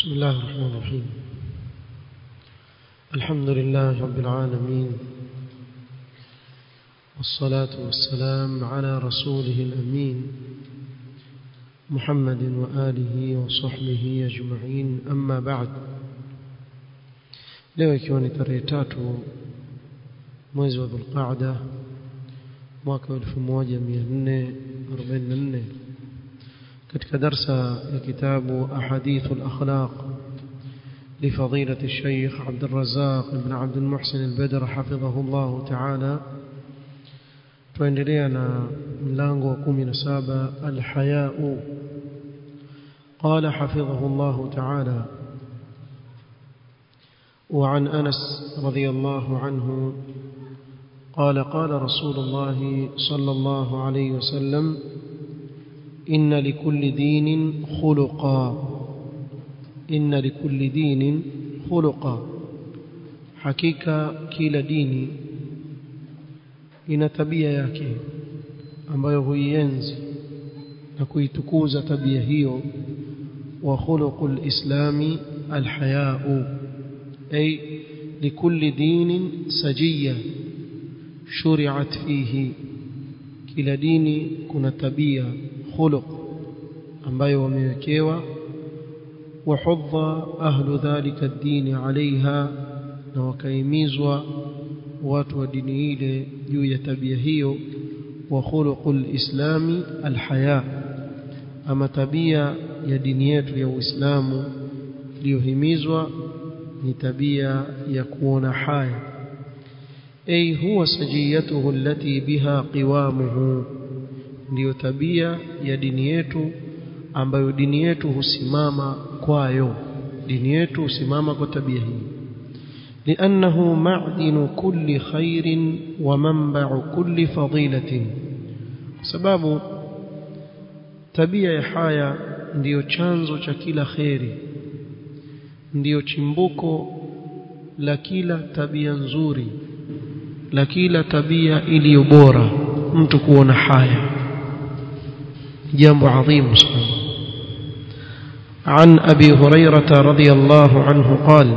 بسم الله الرحمن الرحيم. الحمد لله رب العالمين والصلاة والسلام على رسوله الأمين محمد وآله وصحبه أجمعين. أما بعد leo ikiwa ni tarehe tatu mwezi wa dhulqaada mwaka wa 1444 darsa ya kitabu ahadithu al-akhlaq لفضيلة الشيخ عبد الرزاق بن عبد المحسن البدر حفظه الله تعالى. tuendelea mlango wa 17 الحياء. قال حفظه الله تعالى وعن أنس رضي الله عنه قال قال رسول الله صلى الله عليه وسلم إن لكل دين خلقا إن لكل دين خلقا حقيقة كلا ديني ina tabia yake ambayo huienzi na kuitukuza tabia hiyo wa khuluqul islami alhaya'u ay likulli dinin sajiyya shuri'at fihi kila dini kuna tabia khuluq ambayo wamewekewa وحض أهل ذلك الدين عليها na wakaimizwa watu wa dini ile juu ya tabia hiyo wa khuluqul islami alhaya ama tabia ya dini yetu ya Uislamu iliyohimizwa ni tabia ya kuona haya ay huwa sajiyatuhu allati biha qiwamuhu ndiyo tabia ya dini yetu ambayo dini yetu husimama kwayo dini yetu husimama kwa tabia hii لأنه معدن كل خير ومنبع كل فضيلة sababu tabia ya haya ndiyo chanzo cha kila kheri ndiyo chimbuko la kila tabia nzuri la kila tabia iliyo bora mtu kuona haya جامع عظيم. مسلم عن أبي هريرة رضي الله عنه قال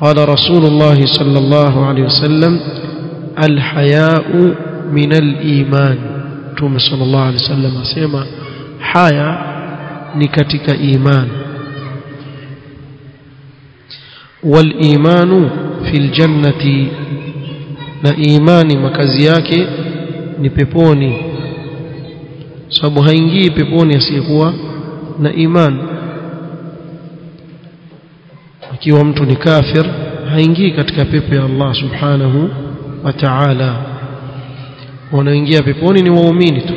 قال رسول الله صلى الله عليه وسلم الحياء من الإيمان. توم صلى الله عليه وسلم سيما حياء نكتك إيمان. والإيمان في الجنة لإيمان مكزياك نبيبوني. Sababu haingii peponi asiyekuwa na imani ikiwa mtu ni kafir haingii katika pepo ya Allah subhanahu wa ta'ala wanaoingia peponi ni waumini tu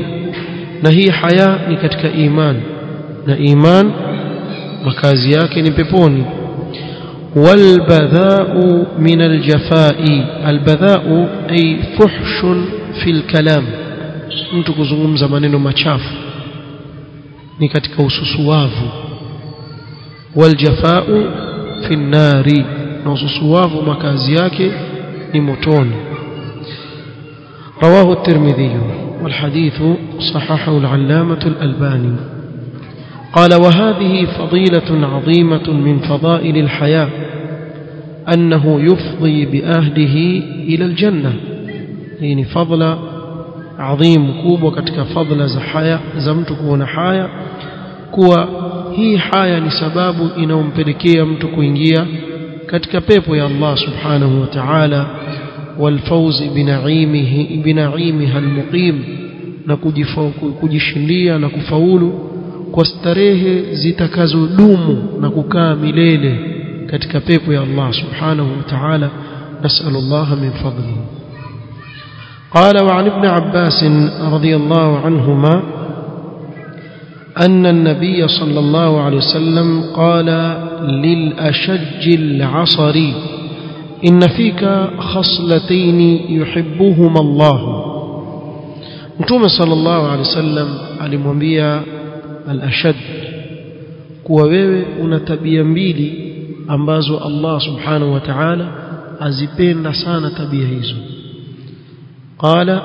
na hii haya ni katika iman na iman makazi yake ni peponi والبذاء من الجفاء البذاء أي فحش في الكلام mtu kuzungumza maneno machafu ni katika ususuwavu. Waljafau fi nnari na ususuwavu makazi yake ni motoni. رواه الترمذي والحديث صححه العلامة الألباني قال وهذه فضيلة عظيمة من فضائل الحياة أنه يفضي بأهله إلى الجنة يعني فضل عظيم كوب وكتك فضل زحايا زمتك ونحايا kuwa hii haya ni sababu inayompelekea mtu kuingia katika pepo ya Allah subhanahu wa ta'ala walfawzi binaimihi binaimiha almuqim na kujishindia na kufaulu kwa starehe zitakazodumu na kukaa milele katika pepo ya Allah subhanahu wa ta'ala نسأل الله من فضله قال وعن ابن عباس رضي الله عنهما أن النبي صلى الله عليه وسلم قال للأشج العصري إن فيك خصلتين يحبهما الله. متوم صلى الله عليه وسلم alimwambia al-ashad kuwa wewe una tabia mbili ambazo Allah subhanahu wa hizo. Qala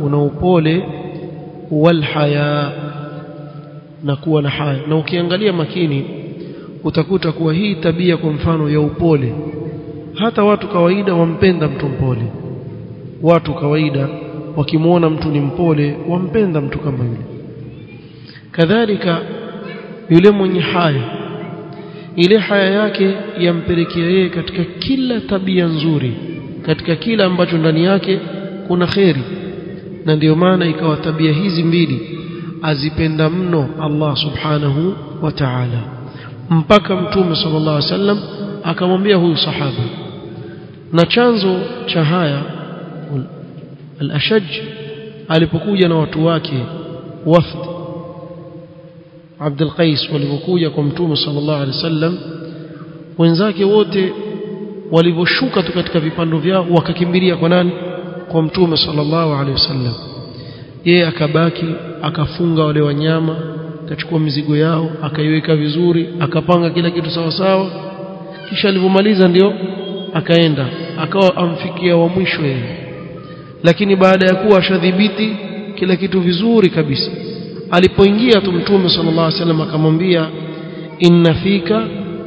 ونوبوله una upole haya. Na kuwa na haya. Na ukiangalia makini utakuta kuwa hii tabia kwa mfano ya upole hata watu kawaida wampenda mtu mpole. Watu kawaida wakimwona mtu ni mpole wampenda mtu kama yule. Kadhalika yule mwenye haya ile haya yake yampelekea yeye katika kila tabia nzuri katika kila ambacho ndani yake kuna kheri. Na ndiyo maana ikawa tabia hizi mbili azipenda mno Allah subhanahu wa ta'ala. Mpaka mtume sallallahu alaihi wasallam akamwambia huyu sahaba na chanzo cha haya al-ashaj alipokuja na watu wake wafd Abdul Qais walipokuja kwa mtume sallallahu alaihi wasallam wenzake wote walivyoshuka tu katika vipando vyao wakakimbilia kwa nani? Kwa mtume sallallahu alaihi wasallam. Yeye akabaki akafunga wale wanyama akachukua mizigo yao akaiweka vizuri akapanga kila kitu sawa sawa. Kisha alivyomaliza ndio akaenda akawa amfikia wa mwisho yeye. Lakini baada ya kuwa ashadhibiti kila kitu vizuri kabisa alipoingia tu mtume sallallahu alaihi wasallam akamwambia inna fika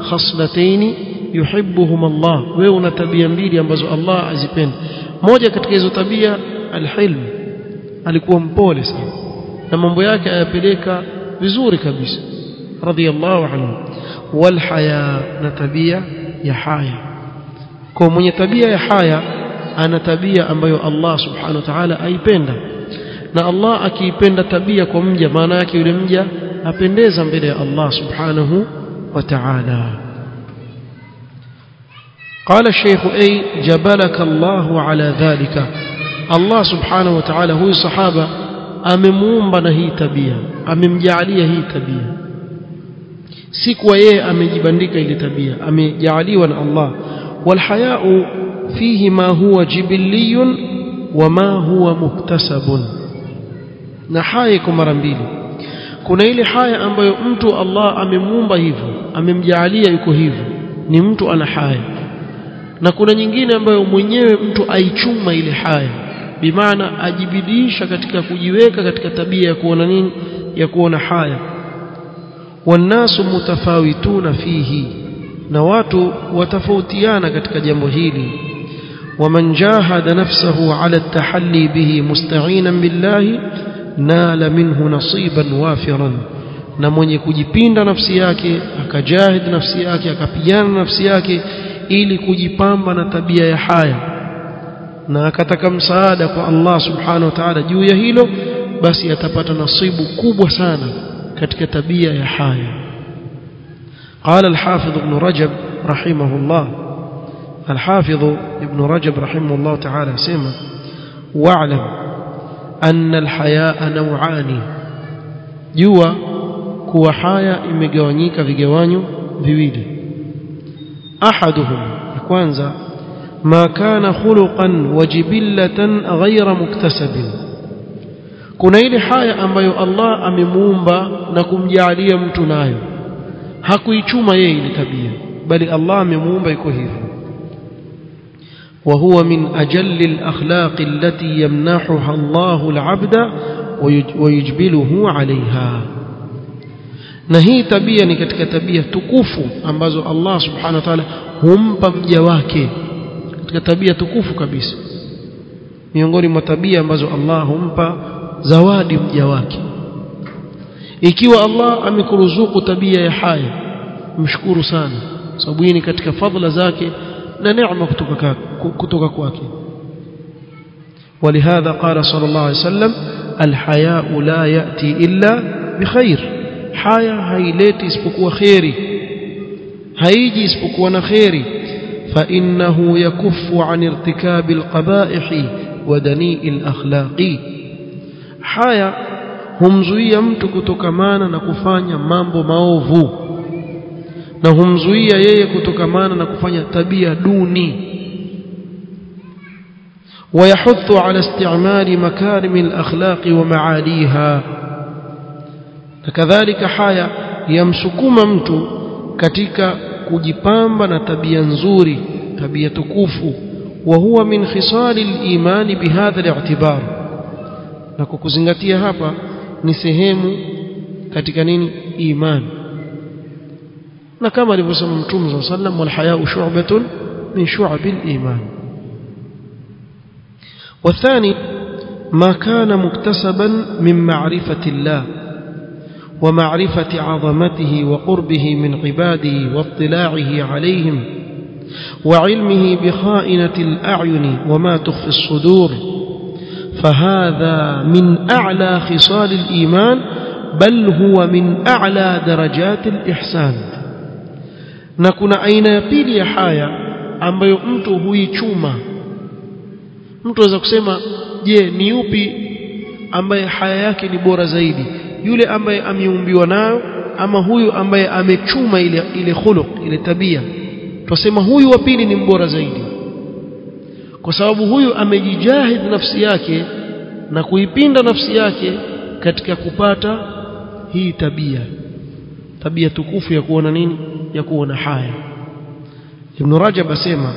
khaslataini yuhibbuhum Allah. Wewe una tabia mbili ambazo Allah azipenda moja katika hizo tabia alhilm. Alikuwa mpole sana. Na mambo yake ayapeleka vizuri kabisa. Radiyallahu anhu. Walhaya na tabia ya haya. Kwa mwenye tabia ya haya ana tabia ambayo Allah subhanahu wa ta'ala aipenda na Allah akiipenda tabia kwa mja maana yake yule mja apendeza mbele ya Allah subhanahu wa ta'ala قال الشيخ أي جبلك الله على ذلك الله سبحانه وتعالى هو صحابة amemuumba na hii tabia amemjaalia hii tabia si kwa yeye amejibandika ile tabia amejaaliwa na Allah walhayau fihi ma huwa jibilliyun wa ma huwa muktasabun na haya iko mara mbili kuna ile haya ambayo mtu Allah amemuumba hivyo amemjaalia yuko hivyo ni mtu ana haya na kuna nyingine ambayo mwenyewe mtu aichuma ile haya. Bimaana ajibidisha katika kujiweka katika tabia ya kuona nini? Ya kuona haya. Wannasu mutafawituna fihi. Na watu watafautiana katika jambo hili. Waman jahada nafsahu ala tahalli bihi musta'inan billahi nala minhu nasiban wafiran. Na mwenye kujipinda nafsi yake akajahid nafsi yake akapigana nafsi yake ili kujipamba na tabia ya haya na akataka msaada kwa Allah subhanahu wa ta'ala juu ya hilo basi atapata nasibu kubwa sana katika tabia ya haya قال الحافظ ابن رجب رحمه الله الحافظ ابن رجب رحمه الله تعالى سمع واعلم أن الحياء نوعان جوا كوا حياء imegawanyika vigawanyo viwili أحدهم kwanza ما كان خلقا وجبلة غير مكتسب kuna ile haya ambayo Allah amemuumba na kumjalia mtu nayo hakuichuma yeye ile tabia bali Allah amemuumba iko hivyo وهو من أجل الأخلاق التي يمنحها الله العبد ويجبله عليها na hii tabia ni katika tabia tukufu ambazo Allah subhanahu wa ta'ala humpa mja wake katika tabia tukufu kabisa miongoni mwa tabia ambazo Allah humpa zawadi mja wake ikiwa Allah amekuruzuku tabia ya haya mshukuru sana sababu hii ni katika fadhila zake na neema kutoka kutoka kwake ولهذا قال صلى الله عليه وسلم الحياء لا يأتي إلا بخير حياء هايلتي isipokuwa khairi haiji isipokuwa na khairi فإنه يكف عن ارتكاب القبائح ودنيء الأخلاق haya humzuia mtu kutokamana na kufanya mambo maovu na humzuia yeye kutokamana na kufanya tabia duni ويحث على استعمال مكارم الأخلاق ومعاليها كذلك حيا يمسكuma mtu katika kujipamba na tabia nzuri tabia tukufu وهو من خصال الإيمان بهذا الاعتبار hapa ni sehemu katika nini? Iman. Na kama alivyosema mtume صلى الله عليه وسلم والحياء شعبة من شعب الإيمان والثاني ما كان مكتسبا من معرفة الله ومعرفة عظمته وقربه من عباده واطلاعه عليهم وعلمه بخائنة الأعين وما تخفي الصدور. فهذا من أعلى خصال الإيمان بل هو من أعلى درجات الإحسان. نكون أين يبيل يا حايا؟ ambayo mtu huichuma mtu aweza kusema je ni yupi ambaye haya yule ambaye ameumbiwa nayo ama huyu ambaye amechuma ile ile khuluq ile tabia. Tusema huyu wa pili ni mbora zaidi. Kwa sababu huyu amejijahid nafsi yake na kuipinda nafsi yake katika kupata hii tabia. Tabia tukufu ya kuona nini? Ya kuona haya. Ibn Rajab asema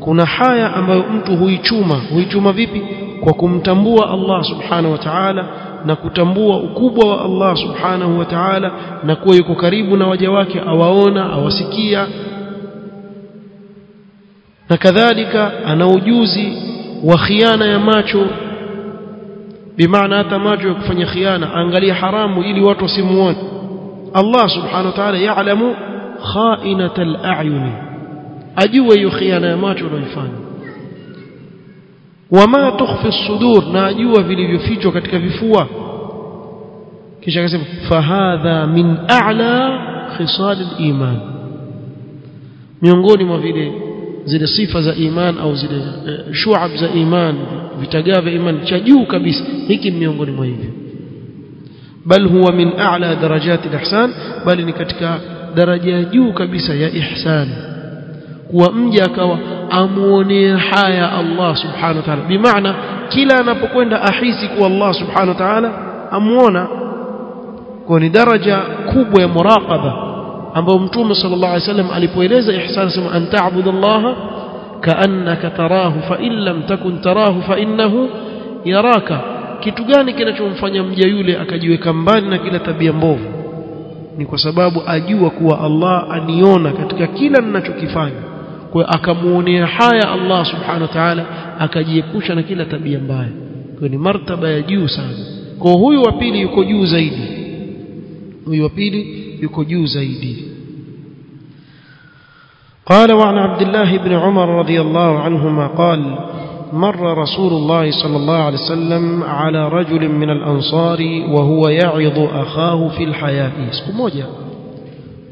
kuna haya ambayo mtu huichuma. Huichuma vipi? Kwa kumtambua Allah subhanahu wa ta'ala na kutambua ukubwa wa Allah subhanahu wa ta'ala na kuwa yuko karibu na waja wake awaona awasikia. Na kadhalika ana ujuzi wa khiana ya macho. Bimaana hata macho ya kufanya khiana angalia haramu ili watu wasimuone. Allah subhanahu wa ta'ala ya'lamu kha'inatal a'yuni ajua hiyo khiana ya macho unayoifanya wama tukhfi as-sudur na ajua vilivyofichwa katika vifua kisha akasema fahadha min a'la khisal al-iman miongoni mwa vile zile sifa za iman au zile uh, shu'ab za iman vitagaa iman cha juu kabisa hiki miongoni mwa hivyo bal huwa min a'la darajat al-ihsan bali ni katika daraja ya juu kabisa ya ihsan kuwa mja akawa amuonee haya Allah subhanahu wa ta'ala. Bimaana kila anapokwenda ahisi kuwa Allah subhanahu wa ta'ala amuona. Kwa ni daraja kubwa ya muraqaba ambayo mtume sallallahu alaihi wasallam alipoeleza ihsan sema an ta'budu Allah ka'annaka tarahu fa in lam takun tarahu fa innahu yaraka. Kitu gani kinachomfanya mja yule akajiweka mbali na kila tabia mbovu? Ni kwa sababu ajua kuwa Allah aniona katika kila ninachokifanya kwa akamuonea haya Allah subhanahu wa ta'ala akajiepusha na kila tabia mbaya kwa ni martaba ya juu sana kwa huyu wa pili yuko juu zaidi huyu wa pili yuko juu zaidi قال وعن عبد الله بن عمر رضي الله عنهما قال مر رسول الله صلى الله عليه وسلم على رجل من الأنصار وهو يعظ أخاه في الحياة siku moja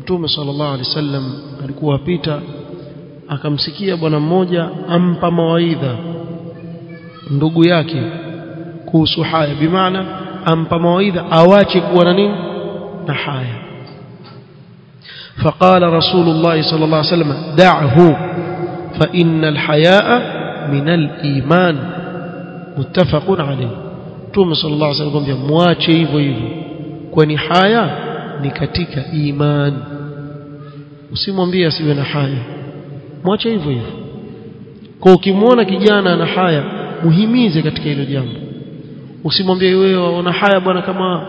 mtume sallallahu alaihi wasallam alikuwa apita akamsikia bwana mmoja ampa mawaidha ndugu yake kuhusu haya bimaana ampa mawaidha awache kuwa na nini na haya فقال رسول الله صلى الله عليه وسلم دعه فإن الحياء من الإيمان متفق عليه توم صلى الله عليه وسلم مواche hivyo hivyo kwani haya ni katika iman usimwambie asiwe na haya mwache hivyo hivyo. Kwa ukimwona kijana ana haya muhimize katika hilo jambo. Usimwambie wewe waona haya bwana kama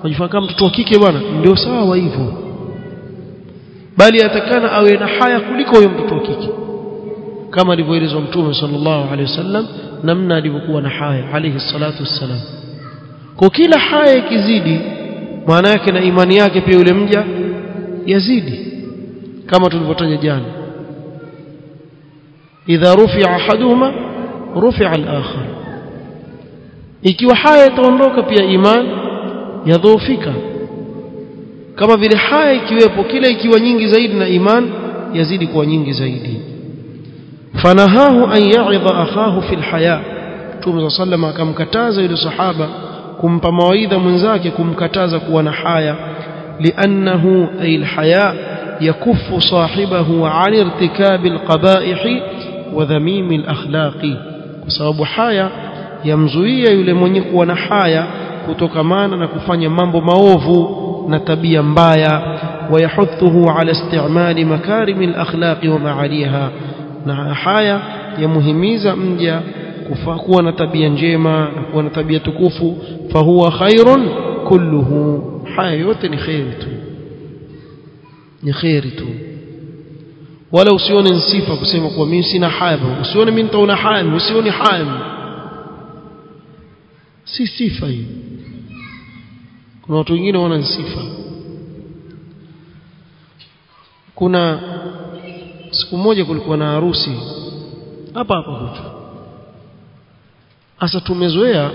unajifanya kama mtoto wa kike bwana. Ndio sawa hivyo. Bali atakana awe na haya kuliko huyo mtoto wa kike. Kama alivyoelezwa mtume sallallahu alaihi wasallam namna alivyokuwa na haya alayhi salatu wassalam. Kwa kila haya ikizidi maana yake na imani yake pia yule mja yazidi. Kama tulivyotaja jana إذا رفع أحدهما رفع الآخر. إكي وحاية تونروك بيا إيمان يضوفك كما في الحايا إكي ويبو كلا إكي ونينجي زيدنا إيمان يزيدك ونينجي زيدي. فنهاه أن يعظ أخاه في الحياة. تومة صلى الله عليه وسلم كم كتازة إلى صحابة كم بمويدة من ذاك كم كتازة كوانا حايا لأنه أي الحياة يكف صاحبه عن ارتكاب القبائح wa dhamimi al-akhlaqi kwa sababu haya yamzuia yule mwenye kuwa na haya kutokamana na kufanya mambo maovu na tabia mbaya. Wayahuthuhu ala istimali makarimi al-akhlaqi wa ma'aliha na haya yamuhimiza mja kuwa na tabia njema na kuwa na tabia tukufu. Fahuwa khairun kulluhu haya yote ni khairi tu ni kheri tu wala usione nsifa kusema kuwa mimi sina haya usione mimi nitaona haya usione haya si sifa hiyo kuna watu wengine wana sifa. Kuna siku moja kulikuwa na harusi. Hapa hapa kwetu. Sasa tumezoea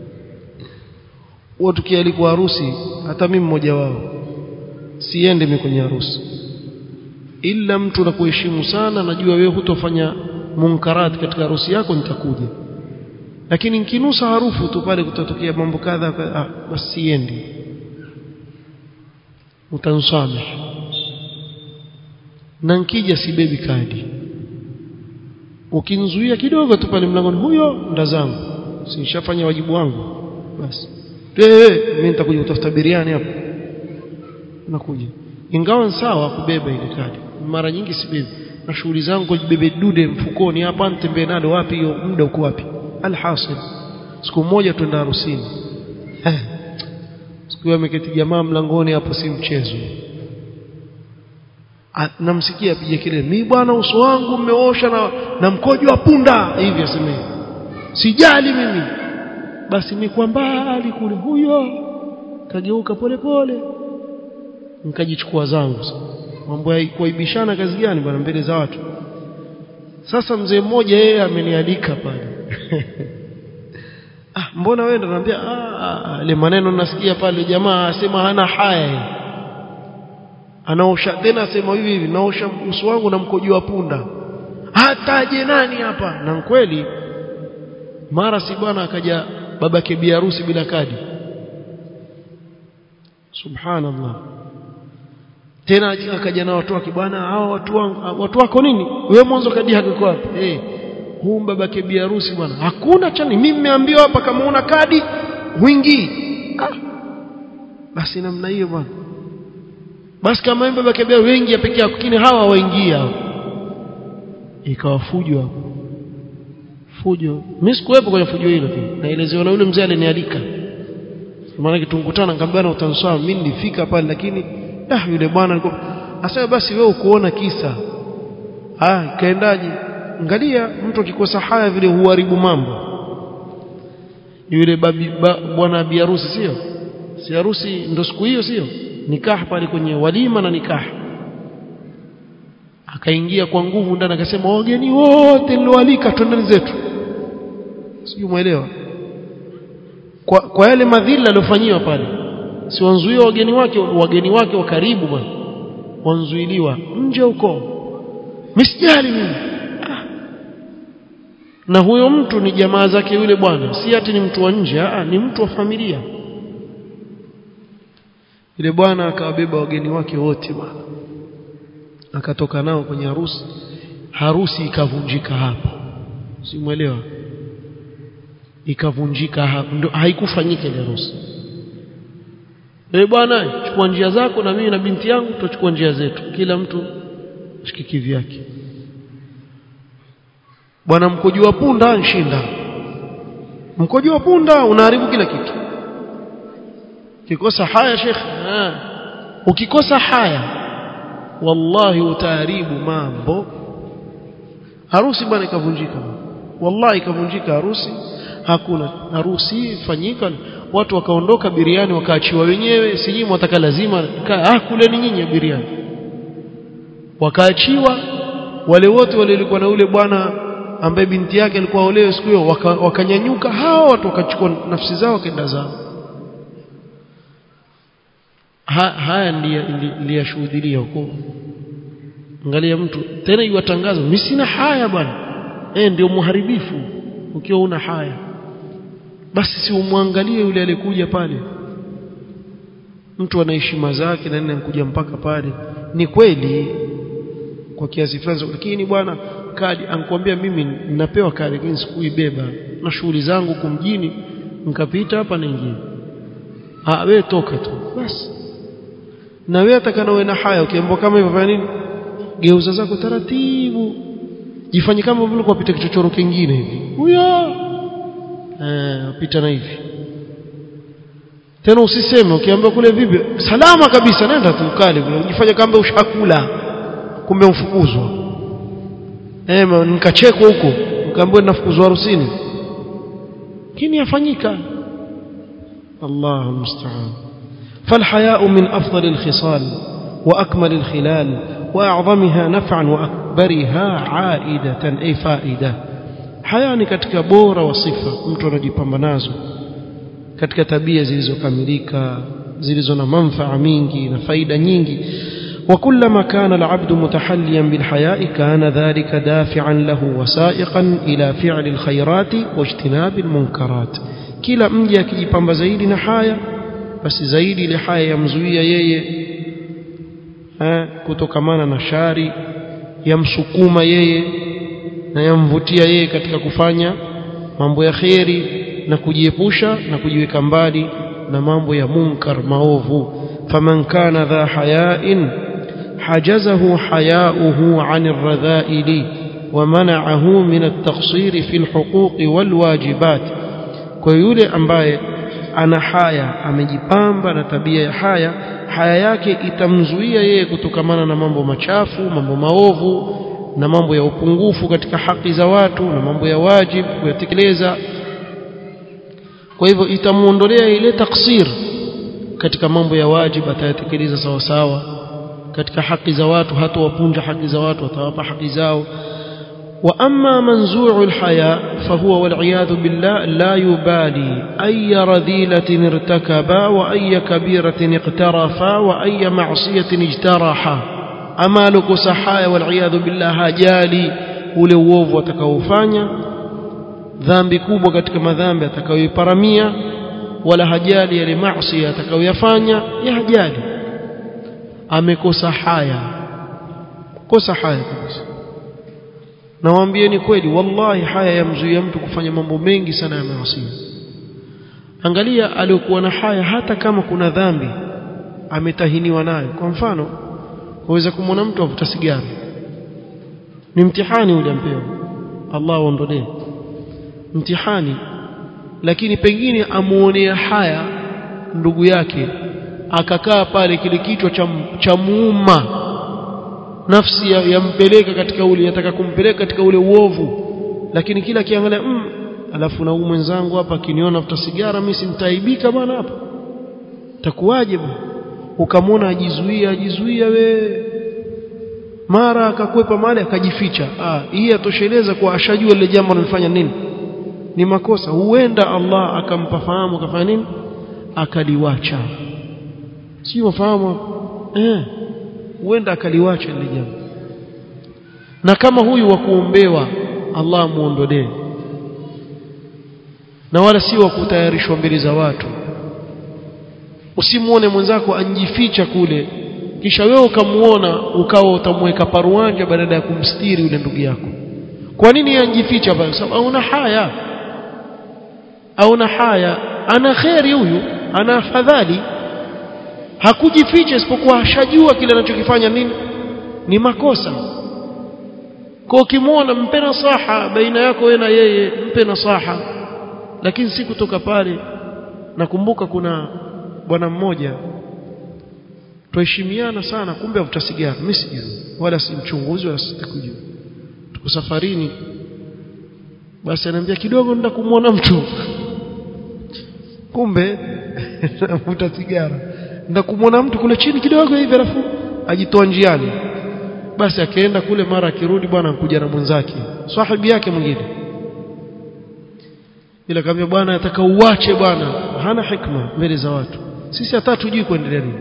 watu kialikwa harusi hata mimi mmoja wao. Siende mimi kwenye harusi ila mtu nakuheshimu sana najua wewe hutofanya munkarat katika harusi yako nitakuja. Lakini nikinusa harufu tu pale kutatokea mambo kadha ah, basi siendi. Utansamehe na nkija sibebi kadi. Ukinzuia kidogo tu pale mlangoni huyo nda zangu. Sinishafanya wajibu wangu. Basi. Wewe mimi nitakuja kutafuta biriani hapo. Nakuja. Ingawa sawa kubeba ile kadi mara nyingi sibebi na shughuli zangu jibebe dude mfukoni hapa nitembee nalo wapi hiyo muda uko wapi? Alhasil siku moja twenda harusini. Siku hiyo ameketi jamaa mlangoni hapo si mchezo. Namsikia apige kile mimi bwana uso wangu mmeosha na, na mkojo wa punda. Hivi aseme. Sijali mimi. Basi ni kwa mbali kule. Huyo. Kageuka polepole nikajichukua zangu mambo ya kuaibishana kazi gani bwana mbele za watu? Sasa mzee mmoja yeye amenialika pale. Ah mbona wewe ndo naambia ah ile maneno nasikia pale jamaa asema hana haya anaosha tena asema hivi hivi naosha uso wangu na mkojo wa punda. Hataje nani hapa? Na kweli mara si bwana akaja babake bi harusi bila kadi. Subhanallah tena akaja na watu wake bwana hao watu wangu watu wako nini? Wewe mwanzo kadi hakiko iko wapi? Eh hey, huu babake bi harusi bwana. Hakuna chani mimi nimeambiwa hapa kama una kadi wingi ah basi namna hiyo bwana. Basi kama wewe babake bi wengi ya pekee yako. Lakini hawa waingia ikawa fujo mimi sikuwepo kwenye fujo hilo naelezewa na yule mzee alinialika. Maana kitungutana nikamwambia na utansoma mimi nilifika pale lakini ah yule bwana alikuwa asema basi wewe ukuona kisa. Ah kaendaje? Angalia mtu akikosa haya vile huharibu mambo. Yule babi bwana bi harusi sio? Si harusi ndo siku hiyo sio? Nikah pale kwenye walima na nikah. Akaingia kwa nguvu ndani akasema wageni wote nilioalika twendeni zetu. Sijui muelewa kwa, kwa yale madhila aliyofanyiwa pale si wanzuiwa wageni wake wageni wake wa karibu bwana. Wanzuiliwa nje huko. Misijali mimi. Ah. na huyo mtu ni jamaa zake yule bwana. Si ati ni mtu wa nje ah, ni mtu wa familia. Yule bwana akawabeba wageni wake wote bwana. Akatoka nao kwenye harusi. Harusi ikavunjika hapo simuelewa ikavunjika hapo ndio haikufanyika ile harusi eh bwana chukua njia zako na mimi na binti yangu tutachukua njia zetu. Kila mtu shikiki vyake bwana mkojo wa punda nshinda mkojo wa punda unaharibu kila kitu. Ukikosa haya shekhe ukikosa haya wallahi utaharibu mambo. Harusi bwana ikavunjika. Wallahi ikavunjika harusi. Hakuna harusi fanyika watu wakaondoka biriani wakaachiwa wenyewe. Sijui wataka lazima ah kuleni nyinyi biriani. Wakaachiwa wale wote waliokuwa na ule bwana ambaye binti yake alikuwa olewe siku hiyo wakanyanyuka. Waka hao watu wakachukua nafsi zao wakaenda zao. Ha, haya niliyashuhudilia huko. Angalia mtu tena iwatangaza mimi sina haya bwana. Eh ndio muharibifu ukiwa una haya basi si umwangalie yule alikuja pale. Mtu ana heshima zake na nini kuja mpaka pale. Ni kweli kwa kiasi fulani lakini bwana kadi ankuambia mimi ninapewa kadi lakini sikuibeba. Na shughuli zangu kumjini mjini nikapita hapa naingia ah wewe toka tu. Basi. Na wewe atakana uwe na haya ukiambiwa kama hivyo fanya nini? Geuza zako taratibu. Jifanye kama vile kupita kichochoro kingine hivi. Huyo pita na hivi tena usiseme ukiambia kule vipi salama kabisa nenda tu ukale kule ujifanye kama ushakula kumbe mfukuzwa eh nikachekwa huko ukaambiwa ninafukuzwa harusini kini yafanyika الله المستعان فالحياء من أفضل الخصال وأكمل الخلال وأعظمها نفعا وأكبرها عائدة أي فائدة حياء ni katika bora wa sifa mtu anajipamba nazo katika tabia zilizokamilika zilizo na manfaa mingi na faida nyingi وكلما كان العبد متحليا بالحياء كان ذلك دافعا له وسائقا إلى فعل الخيرات واجتناب المنكرات kila mja akijipamba zaidi na haya basi zaidi ile haya yamzuia yeye kutokamana na shari yamsukuma yeye na yamvutia yeye katika kufanya mambo ya kheri na kujiepusha na kujiweka mbali na mambo ya munkar maovu faman kana dha hayain hajazahu hayauhu an الرذائل ومنعه من التقصير في الحقوق والواجبات kwa yule ambaye ana haya amejipamba na tabia ya haya haya yake itamzuia yeye kutokamana na mambo machafu mambo maovu na mambo ya upungufu katika haki za watu na mambo ya wajibu kuyatekeleza kwa hivyo itamuondolea ile taksir katika mambo ya wajibu atayatekeleza sawa sawa katika haki za watu hata wapunja haki za watu atawapa haki zao وأما منزوع الحياء فهو والعياذ بالله لا يبالي أي رذيلة ارتكبا وأي كبيرة اقترفا وأي معصية اجترحا ama alokosa haya waliyadhu billah hajali ule uovu atakaofanya dhambi kubwa katika madhambi atakayoiparamia wala hajali yale maasi atakayoyafanya ya hajali. Amekosa haya kosa haya kabisa. Nawaambieni kweli wallahi haya yamzuia mtu kufanya mambo mengi sana ya maasi. Angalia aliyokuwa na haya hata kama kuna dhambi ametahiniwa nayo. Kwa mfano waweza kumwona mtu avuta sigara ni mtihani ule ampewa. Allah aondolee. Mtihani. Lakini pengine amuonea haya ndugu yake akakaa pale kile kichwa cha, cha muuma. Nafsi yampeleka ya katika ule yataka kumpeleka katika ule uovu. Lakini kila kiangalia mm, alafu na huyu mwenzangu hapa akiniona futa sigara mimi simtaibika bwana hapa. Takuwaje bwana ukamwona ajizuia ajizuia we. Mara akakwepa mali akajificha. Ah hii atosheleza kwa ashajua lile jambo analifanya nini? Ni makosa. Huenda Allah akampa fahamu akafanya nini? Akaliwacha. Si wafahamu eh huenda akaliwacha lile jambo. Na kama huyu wa kuombewa Allah muondolee na wala si wa kutayarishwa mbele za watu usimuone mwenzako anjificha kule. Kisha wewe ukamuona ukawa utamweka paruanja badala ya kumstiri yule ndugu yako. Kwa nini anjificha pale? Sababu hauna haya. Hauna haya. Ana kheri huyu. Ana afadhali. Hakujificha isipokuwa ashajua kile anachokifanya. Nini? Ni makosa. Kwa ukimwona mpe nasaha baina yako wewe na yeye. Mpe nasaha. Lakini si kutoka pale. Nakumbuka kuna bwana mmoja. Tuheshimiana sana kumbe avuta sigara mimi sijui wala si mchunguzi wala sitakujua tuko safarini. Basi ananiambia kidogo nenda kumwona mtu. Kumbe avuta sigara nenda kumwona mtu kule chini kidogo hivi alafu ajitoa njiani. Basi akaenda kule mara akirudi bwana ankuja na mwenzake sahibi yake mwingine. Ila kaambia bwana nataka uache bwana hana hikma mbele za watu sisi hata tujui kuendelea nini.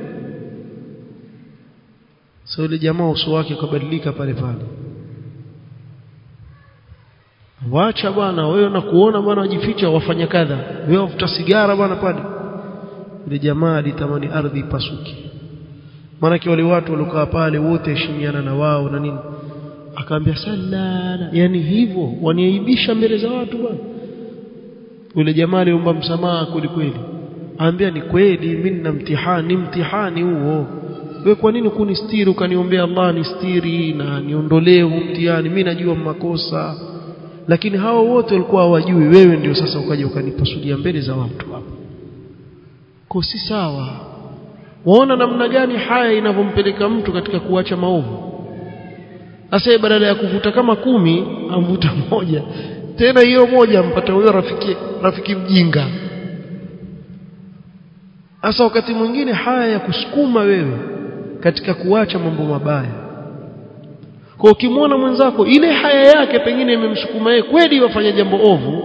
So ile jamaa uso wake ukabadilika pale pale. Wacha bwana wewe nakuona bwana wajificha wafanya kadha. Wewe wafuta sigara bwana pale. Ile jamaa alitamani ardhi ipasuke. Maanake wale watu waliokaa pale wote heshimiana na wao na nini. Akaambia sallala yani hivyo waniaibisha mbele za watu bwana. Yule jamaa aliomba msamaha kweli kweli aambia ni kweli mimi nina mtihani ni mtihani huo. Wewe kwa nini kunistiri ukaniombea Allah nistiri na niondolee mtihani? Mimi najua makosa lakini hao wote walikuwa hawajui wewe ndio sasa ukaja ukanipasudia mbele za watu hapo kwa si sawa. Waona namna gani haya inavyompeleka mtu katika kuacha maovu. Sasa badala ya kuvuta kama kumi amvuta moja. Tena hiyo moja ampata huyo rafiki rafiki mjinga sasa wakati mwingine haya ya kusukuma wewe katika kuacha mambo mabaya. Kwa ukimwona mwenzako ile haya yake pengine imemsukuma yeye kweli wafanya jambo ovu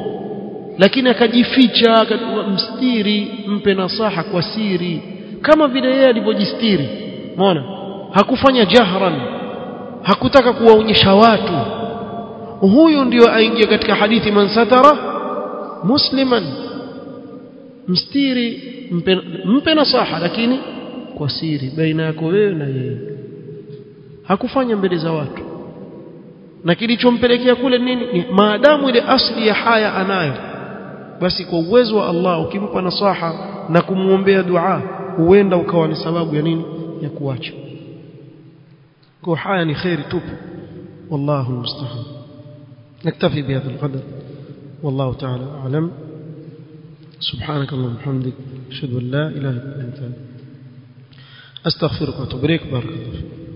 lakini akajificha mstiri mpe nasaha kwa siri. Kama vile yeye alivyojistiri umeona? Hakufanya jahran hakutaka kuwaonyesha watu. Huyu ndio aingia katika hadithi man satara musliman mstiri mpe, mpe nasaha lakini kwa siri baina yako wewe na yeye hakufanya mbele za watu na kilichompelekea kule nini ni maadamu ile asli ya haya anayo basi kwa uwezo wa Allah ukimpa nasaha na kumwombea dua huenda ukawa ni sababu ya nini ya kuacha kwa haya ni khairi tupu wallahu musta'an نكتفي بهذا القدر والله تعالى أعلم سبحانك اللهم وبحمدك أشهد أن لا إله إلا أنت أستغفرك وأتوب إليك بارك الله فيك.